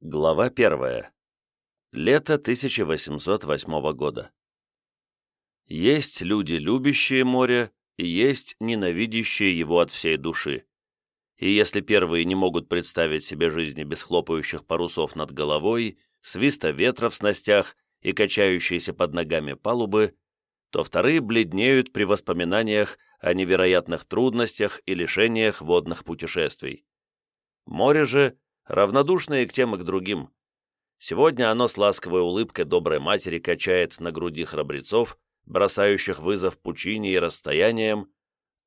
Глава первая. Лето 1808 года. Есть люди, любящие море, и есть ненавидящие его от всей души. И если первые не могут представить себе жизни без хлопающих парусов над головой, свиста ветра в снастях и качающиеся под ногами палубы, то вторые бледнеют при воспоминаниях о невероятных трудностях и лишениях водных путешествий. Море же — равнодушное к тем и к другим. Сегодня оно с ласковой улыбкой доброй матери качает на груди храбрецов, бросающих вызов пучине и расстояниям,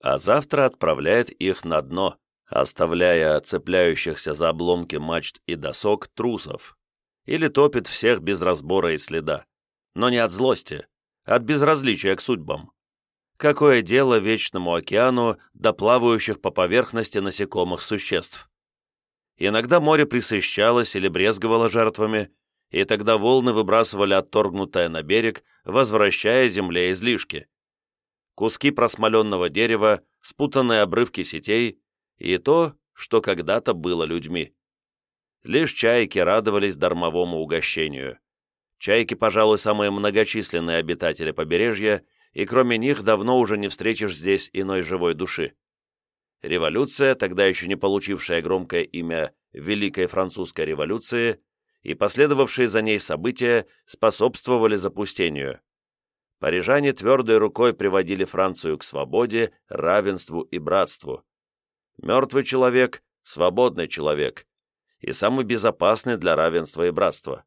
а завтра отправляет их на дно, оставляя цепляющихся за обломки мачт и досок трусов, или топит всех без разбора и следа, но не от злости, от безразличия к судьбам. Какое дело вечному океану до плавающих по поверхности насекомых существ? Иногда море присыщалось или брезговало жертвами, и тогда волны выбрасывали отторгнутое на берег, возвращая земле излишки. Куски просмоленного дерева, спутанные обрывки сетей и то, что когда-то было людьми. Лишь чайки радовались дармовому угощению. Чайки, пожалуй, самые многочисленные обитатели побережья, и кроме них давно уже не встретишь здесь иной живой души. Революция, тогда еще не получившая громкое имя Великой Французской революции, и последовавшие за ней события способствовали запустению. Парижане твердой рукой приводили Францию к свободе, равенству и братству. Мертвый человек – свободный человек, и самый безопасный для равенства и братства.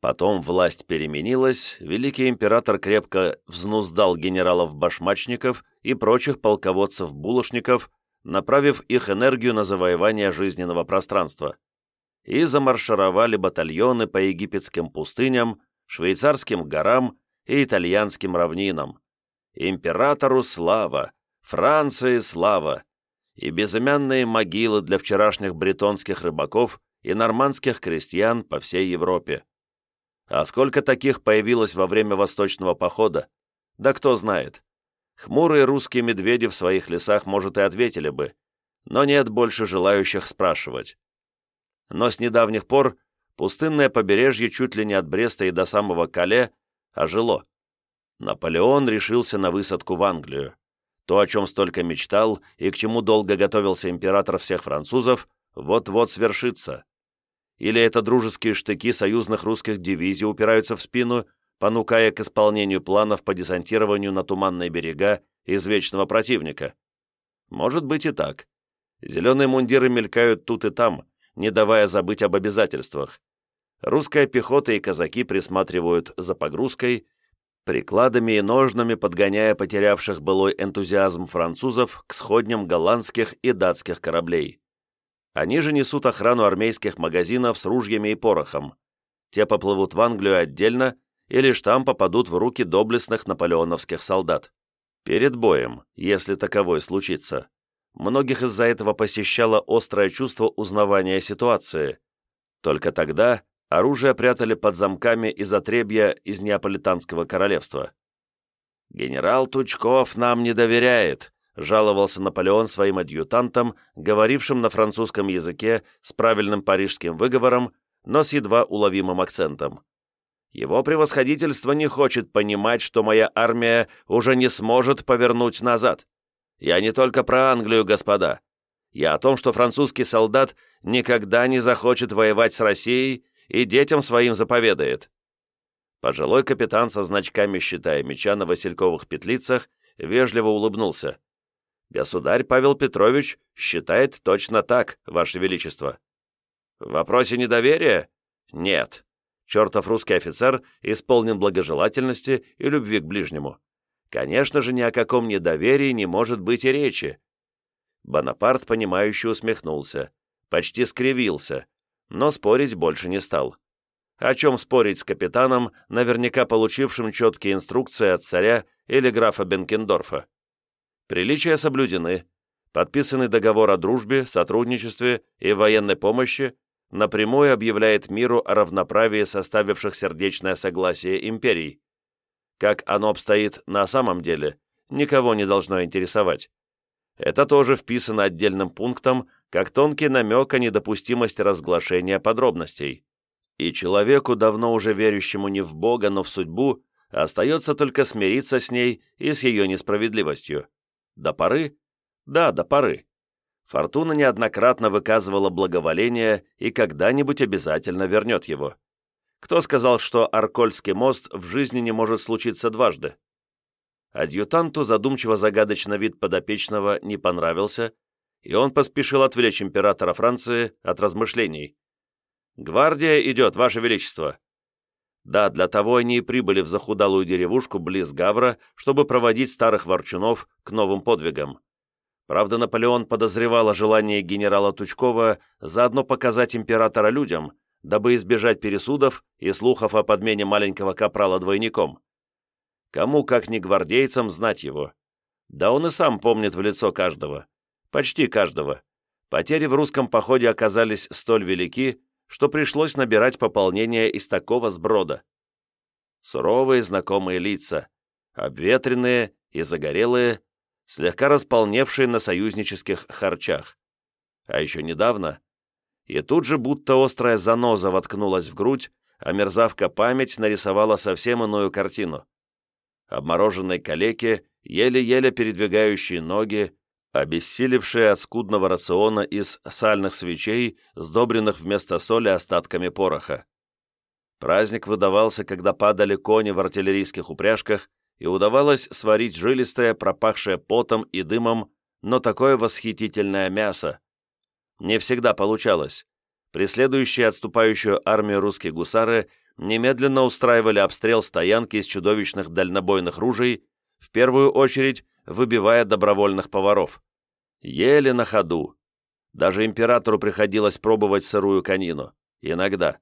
Потом власть переменилась, великий император крепко взнуздал генералов-башмачников и прочих полководцев-булошников, направив их энергию на завоевание жизненного пространства, и замаршировали батальоны по египетским пустыням, швейцарским горам и итальянским равнинам. Императору слава, Франции слава, и безымянные могилы для вчерашних бретонских рыбаков и нормандских крестьян по всей Европе. А сколько таких появилось во время Восточного похода? Да кто знает. Хмурые русские медведи в своих лесах, может, и ответили бы, но нет больше желающих спрашивать. Но с недавних пор пустынное побережье чуть ли не от Бреста и до самого Кале ожило. Наполеон решился на высадку в Англию. То, о чем столько мечтал и к чему долго готовился император всех французов, вот-вот свершится. Или это дружеские штыки союзных русских дивизий упираются в спину, понукая к исполнению планов по десантированию на туманные берега извечного противника. Может быть и так. Зеленые мундиры мелькают тут и там, не давая забыть об обязательствах. Русская пехота и казаки присматривают за погрузкой, прикладами и ножнами подгоняя потерявших былой энтузиазм французов к сходням голландских и датских кораблей. Они же несут охрану армейских магазинов с ружьями и порохом. Те поплывут в Англию отдельно и лишь там попадут в руки доблестных наполеоновских солдат. Перед боем, если таковой случится. Многих из-за этого посещало острое чувство узнавания ситуации. Только тогда оружие прятали под замками из отребья из Неаполитанского королевства. «Генерал Тучков нам не доверяет», жаловался Наполеон своим адъютантам, говорившим на французском языке с правильным парижским выговором, но с едва уловимым акцентом. Его превосходительство не хочет понимать, что моя армия уже не сможет повернуть назад. Я не только про Англию, господа. Я о том, что французский солдат никогда не захочет воевать с Россией и детям своим заповедает. Пожилой капитан со значками щита и меча на васильковых петлицах вежливо улыбнулся. «Государь Павел Петрович считает точно так, Ваше Величество». «В вопросе недоверия? Нет. Чертов русский офицер исполнен благожелательности и любви к ближнему. Конечно же, ни о каком недоверии не может быть и речи. Бонапарт, понимающе усмехнулся, почти скривился, но спорить больше не стал. О чем спорить с капитаном, наверняка получившим четкие инструкции от царя или графа Бенкендорфа? Приличия соблюдены, подписанный договор о дружбе, сотрудничестве и военной помощи напрямую объявляет миру о равноправии составивших сердечное согласие империй. Как оно обстоит на самом деле, никого не должно интересовать. Это тоже вписано отдельным пунктом, как тонкий намек о недопустимости разглашения подробностей. И человеку, давно уже верящему не в Бога, но в судьбу, остается только смириться с ней и с ее несправедливостью. До поры? Да, до поры. Фортуна неоднократно выказывала благоволение и когда-нибудь обязательно вернет его. Кто сказал, что Аркольский мост в жизни не может случиться дважды? Адъютанту задумчиво-загадочно вид подопечного не понравился, и он поспешил отвлечь императора Франции от размышлений. «Гвардия идет, Ваше Величество!» Да, для того они и прибыли в захудалую деревушку близ Гавра, чтобы проводить старых ворчунов к новым подвигам. Правда, Наполеон подозревал о желании генерала Тучкова заодно показать императора людям, дабы избежать пересудов и слухов о подмене маленького капрала двойником. Кому, как не гвардейцам, знать его? Да он и сам помнит в лицо каждого. Почти каждого. Потери в русском походе оказались столь велики, что пришлось набирать пополнение из такого сброда. Суровые знакомые лица, обветренные и загорелые, слегка располневшие на союзнических харчах. А еще недавно, и тут же будто острая заноза воткнулась в грудь, а мерзавка память нарисовала совсем иную картину. Обмороженные калеки, еле-еле передвигающие ноги, обессилевшие от скудного рациона из сальных свечей, сдобренных вместо соли остатками пороха. Праздник выдавался, когда падали кони в артиллерийских упряжках, и удавалось сварить жилистое, пропахшее потом и дымом, но такое восхитительное мясо. Не всегда получалось. Преследующие отступающую армию русские гусары немедленно устраивали обстрел стоянки из чудовищных дальнобойных ружей, в первую очередь выбивая добровольных поваров. Еле на ходу. Даже императору приходилось пробовать сырую конину. Иногда.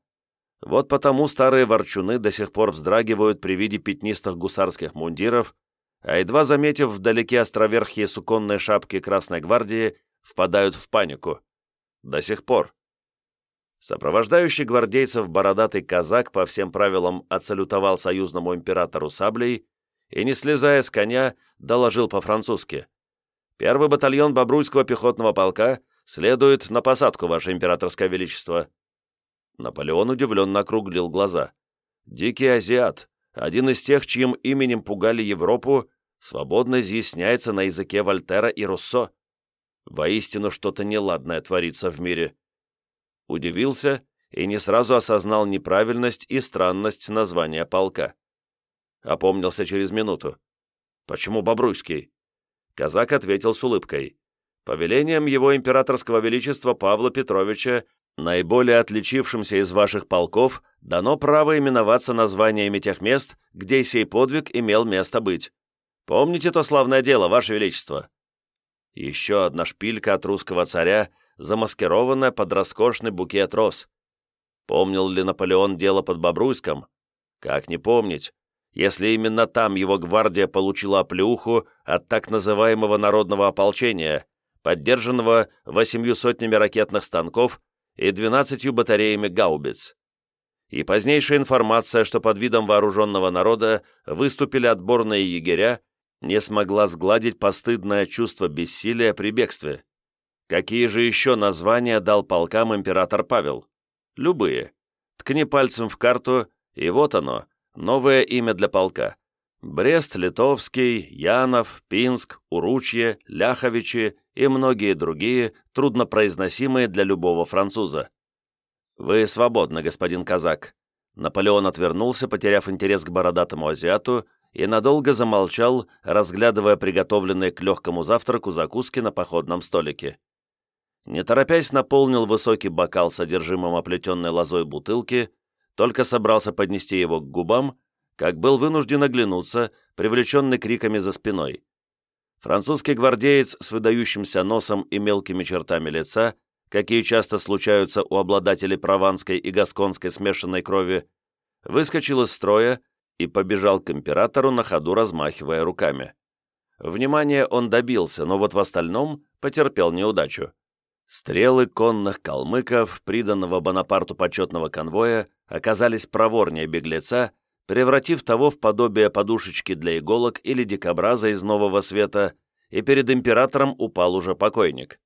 Вот потому старые ворчуны до сих пор вздрагивают при виде пятнистых гусарских мундиров, а едва заметив вдалеке островерхие суконные шапки Красной Гвардии, впадают в панику. До сих пор. Сопровождающий гвардейцев бородатый казак по всем правилам отсалютовал союзному императору саблей и, не слезая с коня, доложил по-французски. «Первый батальон Бобруйского пехотного полка следует на посадку, Ваше Императорское Величество». Наполеон удивленно округлил глаза. «Дикий азиат, один из тех, чьим именем пугали Европу, свободно изъясняется на языке Вольтера и Руссо. Воистину что-то неладное творится в мире». Удивился и не сразу осознал неправильность и странность названия полка. Опомнился через минуту. «Почему Бобруйский?» Казак ответил с улыбкой. «По велениям его императорского величества Павла Петровича, наиболее отличившимся из ваших полков, дано право именоваться названиями тех мест, где сей подвиг имел место быть. Помните то славное дело, ваше величество?» Еще одна шпилька от русского царя, замаскированная под роскошный букет роз. Помнил ли Наполеон дело под Бобруйском? Как не помнить, если именно там его гвардия получила оплеуху от так называемого народного ополчения, поддержанного восемью сотнями ракетных станков и двенадцатью батареями гаубиц. И позднейшая информация, что под видом вооруженного народа выступили отборные егеря, не смогла сгладить постыдное чувство бессилия при бегстве. Какие же еще названия дал полкам император Павел? Любые. Ткни пальцем в карту, и вот оно, Новое имя для полка. Брест-Литовский, Янов, Пинск, Уручье, Ляховичи и многие другие, труднопроизносимые для любого француза. «Вы свободны, господин казак». Наполеон отвернулся, потеряв интерес к бородатому азиату, и надолго замолчал, разглядывая приготовленные к легкому завтраку закуски на походном столике. Не торопясь, наполнил высокий бокал содержимым оплетенной лозой бутылки, только собрался поднести его к губам, как был вынужден оглянуться, привлеченный криками за спиной. Французский гвардеец с выдающимся носом и мелкими чертами лица, какие часто случаются у обладателей прованской и гасконской смешанной крови, выскочил из строя и побежал к императору на ходу, размахивая руками. Внимание он добился, но вот в остальном потерпел неудачу. Стрелы конных калмыков, приданного Бонапарту почетного конвоя, оказались проворнее беглеца, превратив того в подобие подушечки для иголок или дикобраза из нового света, и перед императором упал уже покойник.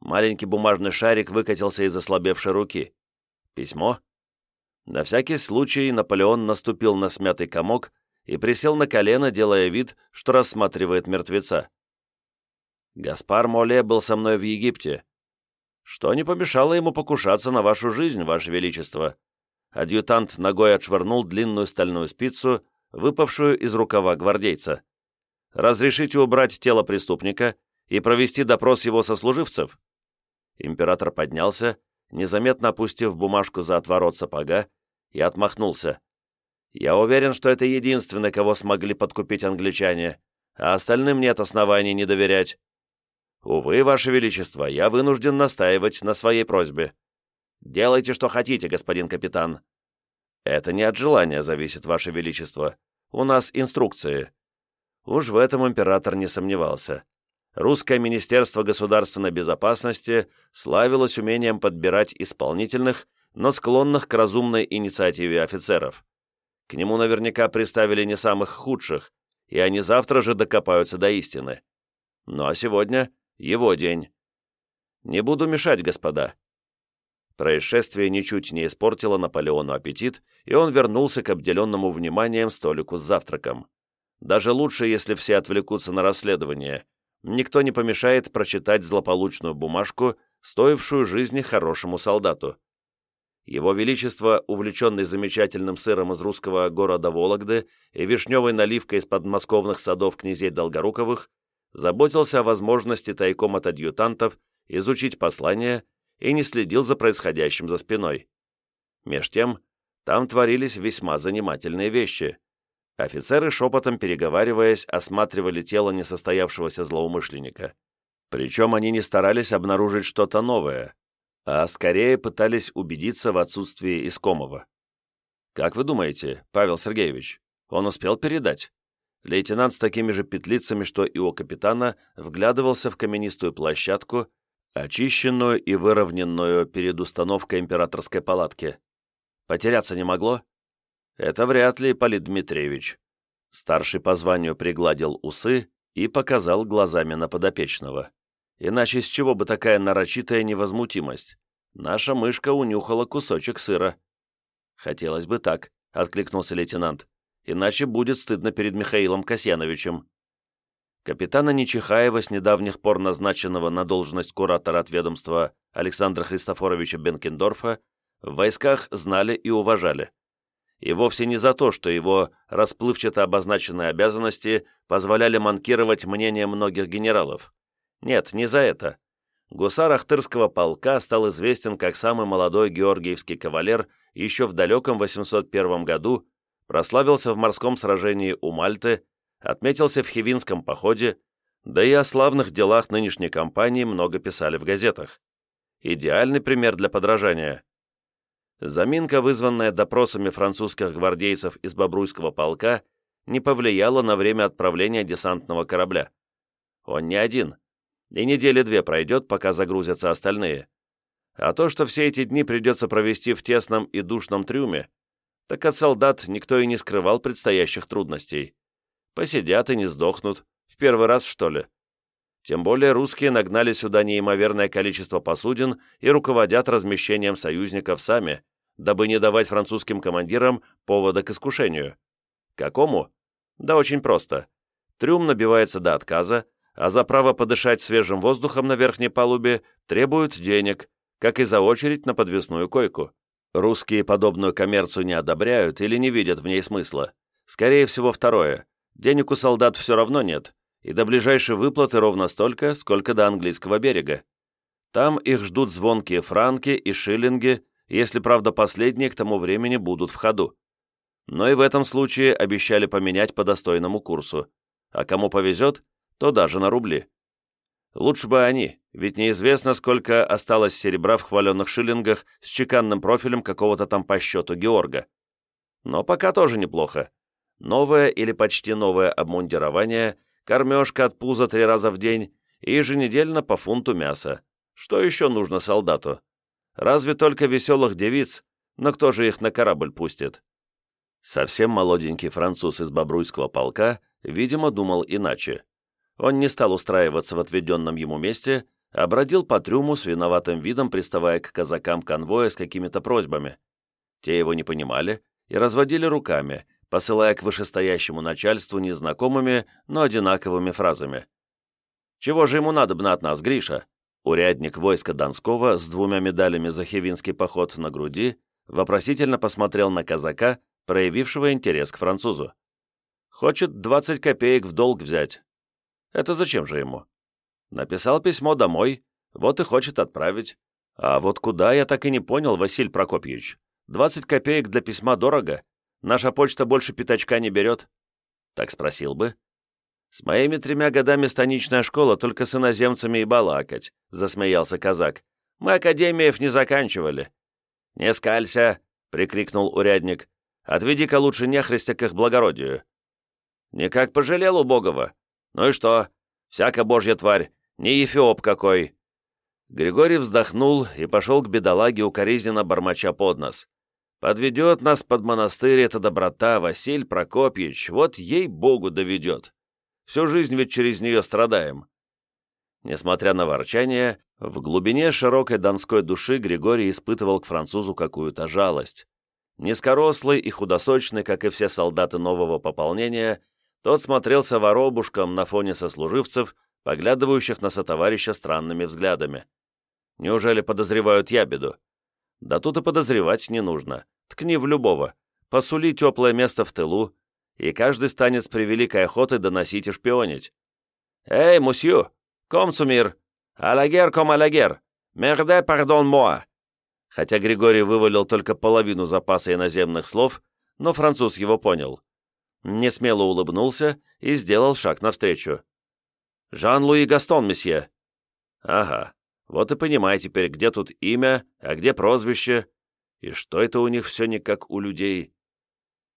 Маленький бумажный шарик выкатился из ослабевшей руки. Письмо? На всякий случай Наполеон наступил на смятый комок и присел на колено, делая вид, что рассматривает мертвеца. «Гаспар Моле был со мной в Египте. Что не помешало ему покушаться на вашу жизнь, ваше величество?» Адъютант ногой отшвырнул длинную стальную спицу, выпавшую из рукава гвардейца. «Разрешите убрать тело преступника и провести допрос его сослуживцев?» Император поднялся, незаметно опустив бумажку за отворот сапога, и отмахнулся. «Я уверен, что это единственный, кого смогли подкупить англичане, а остальным нет оснований не доверять. Увы, Ваше Величество, я вынужден настаивать на своей просьбе. Делайте, что хотите, господин капитан. Это не от желания зависит, Ваше Величество. У нас инструкции». Уж в этом император не сомневался. Русское Министерство государственной безопасности славилось умением подбирать исполнительных, но склонных к разумной инициативе офицеров. К нему наверняка приставили не самых худших, и они завтра же докопаются до истины. Ну а сегодня его день. Не буду мешать, господа. Происшествие ничуть не испортило Наполеону аппетит, и он вернулся к обделенному вниманием столику с завтраком. Даже лучше, если все отвлекутся на расследование. Никто не помешает прочитать злополучную бумажку, стоившую жизни хорошему солдату. Его Величество, увлеченный замечательным сыром из русского города Вологды и вишневой наливкой из подмосковных садов князей Долгоруковых, заботился о возможности тайком от адъютантов изучить послание и не следил за происходящим за спиной. Меж тем, там творились весьма занимательные вещи. Офицеры, шепотом переговариваясь, осматривали тело несостоявшегося злоумышленника. Причем они не старались обнаружить что-то новое, а скорее пытались убедиться в отсутствии искомого. «Как вы думаете, Павел Сергеевич, он успел передать?» Лейтенант с такими же петлицами, что и у капитана, вглядывался в каменистую площадку, очищенную и выровненную перед установкой императорской палатки. Потеряться не могло? Это вряд ли, Полит Дмитриевич. Старший по званию пригладил усы и показал глазами на подопечного. Иначе с чего бы такая нарочитая невозмутимость? Наша мышка унюхала кусочек сыра. Хотелось бы так, откликнулся лейтенант иначе будет стыдно перед Михаилом Касьяновичем. Капитана Нечихаева, с недавних пор назначенного на должность куратора от ведомства Александра Христофоровича Бенкендорфа, в войсках знали и уважали. И вовсе не за то, что его расплывчато обозначенные обязанности позволяли манкировать мнение многих генералов. Нет, не за это. Гусар Ахтырского полка стал известен как самый молодой георгиевский кавалер еще в далеком 801 году прославился в морском сражении у Мальты, отметился в Хивинском походе, да и о славных делах нынешней кампании много писали в газетах. Идеальный пример для подражания. Заминка, вызванная допросами французских гвардейцев из Бобруйского полка, не повлияла на время отправления десантного корабля. Он не один, и недели две пройдет, пока загрузятся остальные. А то, что все эти дни придется провести в тесном и душном трюме, так от солдат никто и не скрывал предстоящих трудностей. Посидят и не сдохнут. В первый раз, что ли? Тем более русские нагнали сюда неимоверное количество посудин и руководят размещением союзников сами, дабы не давать французским командирам повода к искушению. Какому? Да очень просто. Трюм набивается до отказа, а за право подышать свежим воздухом на верхней палубе требуют денег, как и за очередь на подвесную койку. Русские подобную коммерцию не одобряют или не видят в ней смысла. Скорее всего, второе. Денег у солдат все равно нет, и до ближайшей выплаты ровно столько, сколько до английского берега. Там их ждут звонкие франки и шиллинги, если, правда, последние к тому времени будут в ходу. Но и в этом случае обещали поменять по достойному курсу. А кому повезет, то даже на рубли. Лучше бы они, ведь неизвестно, сколько осталось серебра в хваленных шиллингах с чеканным профилем какого-то там по счету Георга. Но пока тоже неплохо. Новое или почти новое обмундирование, кормежка от пуза три раза в день и еженедельно по фунту мяса. Что еще нужно солдату? Разве только веселых девиц, но кто же их на корабль пустит? Совсем молоденький француз из Бобруйского полка, видимо, думал иначе. Он не стал устраиваться в отведенном ему месте, а бродил по трюму с виноватым видом, приставая к казакам конвоя с какими-то просьбами. Те его не понимали и разводили руками, посылая к вышестоящему начальству незнакомыми, но одинаковыми фразами. «Чего же ему надобно от нас, Гриша?» Урядник войска Донского с двумя медалями за хивинский поход на груди вопросительно посмотрел на казака, проявившего интерес к французу. «Хочет 20 копеек в долг взять». «Это зачем же ему?» «Написал письмо домой, вот и хочет отправить. А вот куда, я так и не понял, Василий Прокопьевич. 20 копеек для письма дорого. Наша почта больше пятачка не берет». «Так спросил бы». «С моими тремя годами станичная школа только с иноземцами и балакать», — засмеялся казак. «Мы академиев не заканчивали». «Не скалься!» — прикрикнул урядник. «Отведи-ка лучше нехристя к их благородию». «Никак пожалел убогого. Ну и что? Всяка божья тварь, не ефиоп какой!» Григорий вздохнул и пошел к бедолаге укоризненно бормоча под нос. «Подведет нас под монастырь эта доброта, Василь Прокопьевич, вот ей-богу доведет!» Всю жизнь ведь через нее страдаем». Несмотря на ворчание, в глубине широкой донской души Григорий испытывал к французу какую-то жалость. Низкорослый и худосочный, как и все солдаты нового пополнения, тот смотрелся воробушком на фоне сослуживцев, поглядывающих на сотоварища странными взглядами. Неужели подозревают ябеду? Да тут и подозревать не нужно. Ткни в любого. Посули теплое место в тылу, и каждый станет с превеликой охотой доносить и шпионить. «Эй, мусью! Комцумир! Алагер ком алагер! Мерде пардон моа!» Хотя Григорий вывалил только половину запаса иноземных слов, но француз его понял. Несмело улыбнулся и сделал шаг навстречу. «Жан-Луи Гастон, месье!» «Ага, вот и понимай теперь, где тут имя, а где прозвище, и что это у них все не как у людей.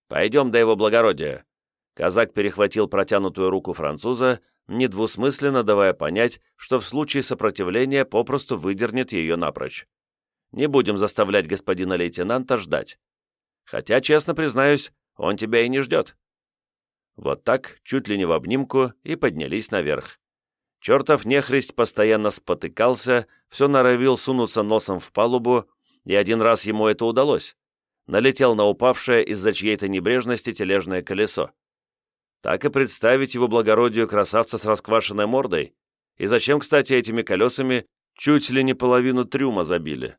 «Пойдем до его благородия». Казак перехватил протянутую руку француза, недвусмысленно давая понять, что в случае сопротивления попросту выдернет ее напрочь. «Не будем заставлять господина лейтенанта ждать. Хотя, честно признаюсь, он тебя и не ждет». Вот так, чуть ли не в обнимку, и поднялись наверх. Чертов нехрист постоянно спотыкался, все норовил сунуться носом в палубу, и один раз ему это удалось налетел на упавшее из-за чьей-то небрежности тележное колесо. Так и представить его благородию красавца с расквашенной мордой. И зачем, кстати, этими колесами чуть ли не половину трюма забили?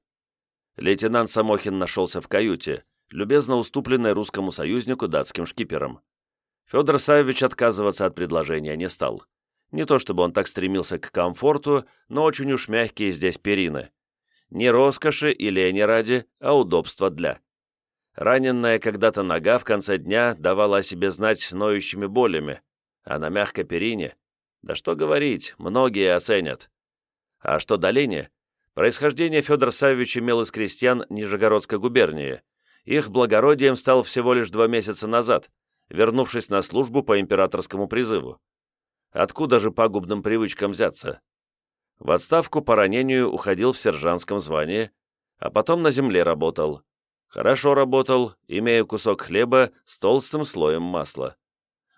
Лейтенант Самохин нашелся в каюте, любезно уступленной русскому союзнику датским шкипером. Федор Савич отказываться от предложения не стал. Не то чтобы он так стремился к комфорту, но очень уж мягкие здесь перины. Не роскоши или лени ради, а удобства для. Раненная когда-то нога в конце дня давала о себе знать ноющими болями, а на мягкой перине, да что говорить, многие оценят. А что до лени? Происхождение Федор Саввич имел из крестьян Нижегородской губернии. Их благородием стал всего лишь два месяца назад, вернувшись на службу по императорскому призыву. Откуда же пагубным привычкам взяться? В отставку по ранению уходил в сержантском звании, а потом на земле работал, Хорошо работал, имея кусок хлеба с толстым слоем масла.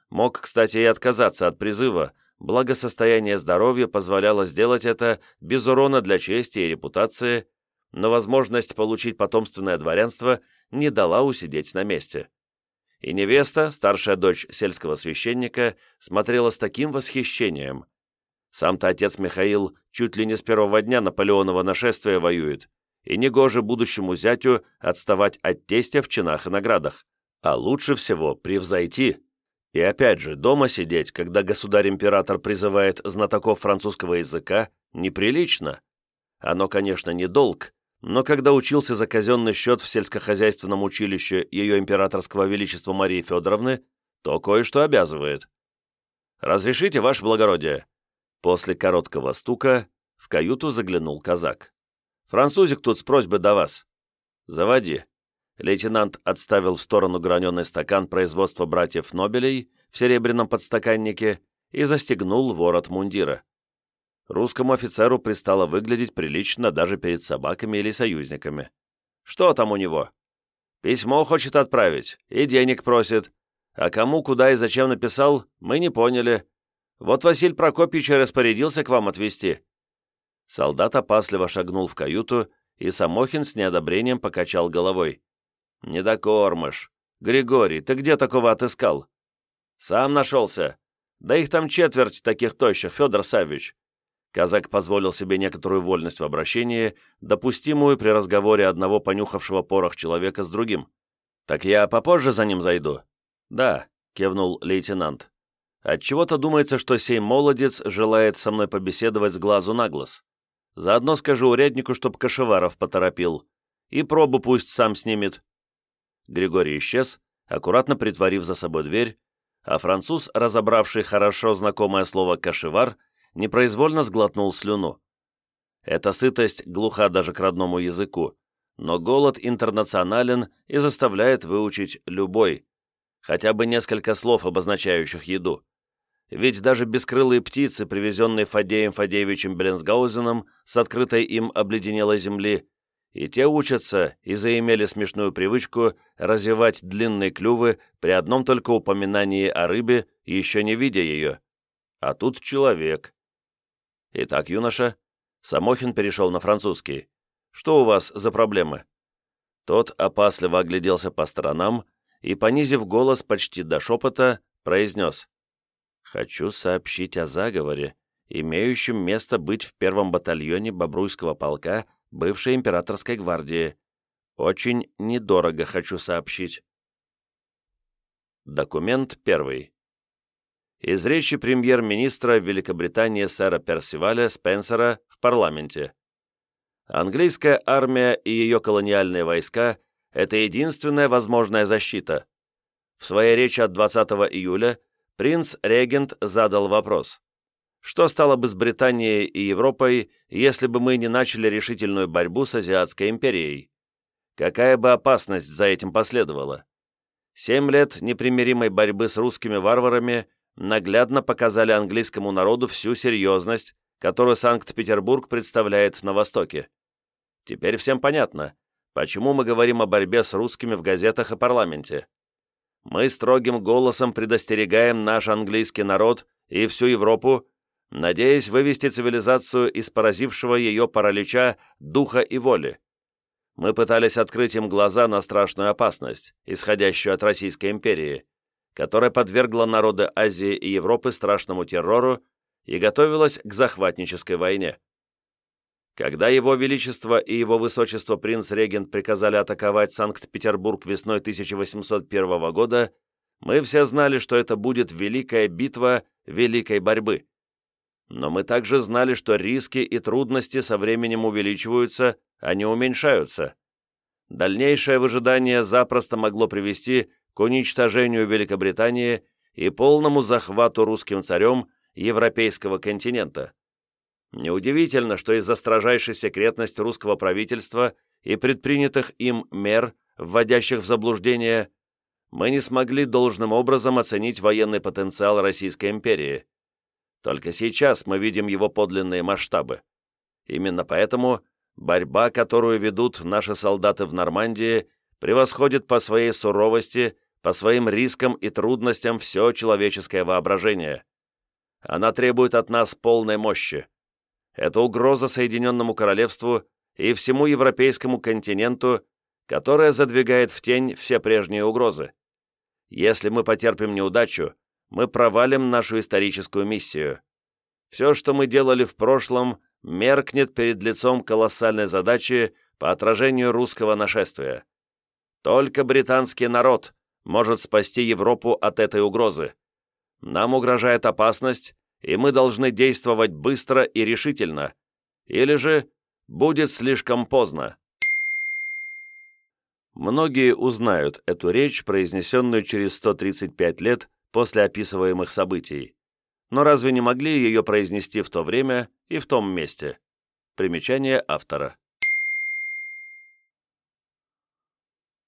Мог, кстати, и отказаться от призыва, благо состояние здоровья позволяло сделать это без урона для чести и репутации, но возможность получить потомственное дворянство не дала усидеть на месте. И невеста, старшая дочь сельского священника, смотрела с таким восхищением. Сам-то отец Михаил чуть ли не с первого дня Наполеонова нашествия воюет, и негоже будущему зятю отставать от тестя в чинах и наградах, а лучше всего превзойти. И опять же, дома сидеть, когда государь-император призывает знатоков французского языка, неприлично. Оно, конечно, не долг, но когда учился за казенный счет в сельскохозяйственном училище ее императорского величества Марии Федоровны, то кое-что обязывает. «Разрешите, ваше благородие?» После короткого стука в каюту заглянул казак. Французик тут с просьбой до вас». «Заводи». Лейтенант отставил в сторону граненый стакан производства братьев Нобелей в серебряном подстаканнике и застегнул ворот мундира. Русскому офицеру пристало выглядеть прилично даже перед собаками или союзниками. «Что там у него?» «Письмо хочет отправить и денег просит. А кому, куда и зачем написал, мы не поняли. Вот Василий Прокопьевич распорядился к вам отвезти. Солдат опасливо шагнул в каюту, и Самохин с неодобрением покачал головой. «Недокормыш. Григорий, ты где такого отыскал?» «Сам нашелся. Да их там четверть таких тощих, Федор Саввич». Казак позволил себе некоторую вольность в обращении, допустимую при разговоре одного понюхавшего порох человека с другим. «Так я попозже за ним зайду?» «Да», — кивнул лейтенант. «Отчего-то думается, что сей молодец желает со мной побеседовать с глазу на глаз. Заодно скажу уряднику, чтоб Кашеваров поторопил. И пробу пусть сам снимет». Григорий исчез, аккуратно притворив за собой дверь, а француз, разобравший хорошо знакомое слово «кашевар», непроизвольно сглотнул слюну. Эта сытость глуха даже к родному языку, но голод интернационален и заставляет выучить любой, хотя бы несколько слов, обозначающих еду. Ведь даже бескрылые птицы, привезенные Фадеем Фадеевичем Бленсгаузеном с открытой им обледенелой земли, и те учатся и заимели смешную привычку развивать длинные клювы при одном только упоминании о рыбе, еще не видя ее. А тут человек. Итак, юноша, Самохин перешел на французский. Что у вас за проблемы? Тот опасливо огляделся по сторонам и, понизив голос почти до шепота, произнес. «Хочу сообщить о заговоре, имеющем место быть в первом батальоне Бобруйского полка бывшей императорской гвардии. Очень недорого хочу сообщить. Документ первый. Из речи премьер-министра Великобритании сэра Персиваля Спенсера в парламенте. Английская армия и ее колониальные войска – это единственная возможная защита. В своей речи от 20 июля принц-регент задал вопрос. Что стало бы с Британией и Европой, если бы мы не начали решительную борьбу с Азиатской империей? Какая бы опасность за этим последовала? Семь лет непримиримой борьбы с русскими варварами наглядно показали английскому народу всю серьезность, которую Санкт-Петербург представляет на Востоке. Теперь всем понятно, почему мы говорим о борьбе с русскими в газетах и парламенте. Мы строгим голосом предостерегаем наш английский народ и всю Европу надеясь вывести цивилизацию из поразившего ее паралича духа и воли. Мы пытались открыть им глаза на страшную опасность, исходящую от Российской империи, которая подвергла народы Азии и Европы страшному террору и готовилась к захватнической войне. Когда Его Величество и Его Высочество принц-регент приказали атаковать Санкт-Петербург весной 1801 года, мы все знали, что это будет великая битва великой борьбы. Но мы также знали, что риски и трудности со временем увеличиваются, а не уменьшаются. Дальнейшее выжидание запросто могло привести к уничтожению Великобритании и полному захвату русским царем европейского континента. Неудивительно, что из-за строжайшей секретности русского правительства и предпринятых им мер, вводящих в заблуждение, мы не смогли должным образом оценить военный потенциал Российской империи. Только сейчас мы видим его подлинные масштабы. Именно поэтому борьба, которую ведут наши солдаты в Нормандии, превосходит по своей суровости, по своим рискам и трудностям все человеческое воображение. Она требует от нас полной мощи. Это угроза Соединенному Королевству и всему европейскому континенту, которая задвигает в тень все прежние угрозы. Если мы потерпим неудачу, мы провалим нашу историческую миссию. Все, что мы делали в прошлом, меркнет перед лицом колоссальной задачи по отражению русского нашествия. Только британский народ может спасти Европу от этой угрозы. Нам угрожает опасность, и мы должны действовать быстро и решительно. Или же будет слишком поздно. Многие узнают эту речь, произнесенную через 135 лет после описываемых событий. Но разве не могли ее произнести в то время и в том месте? Примечание автора.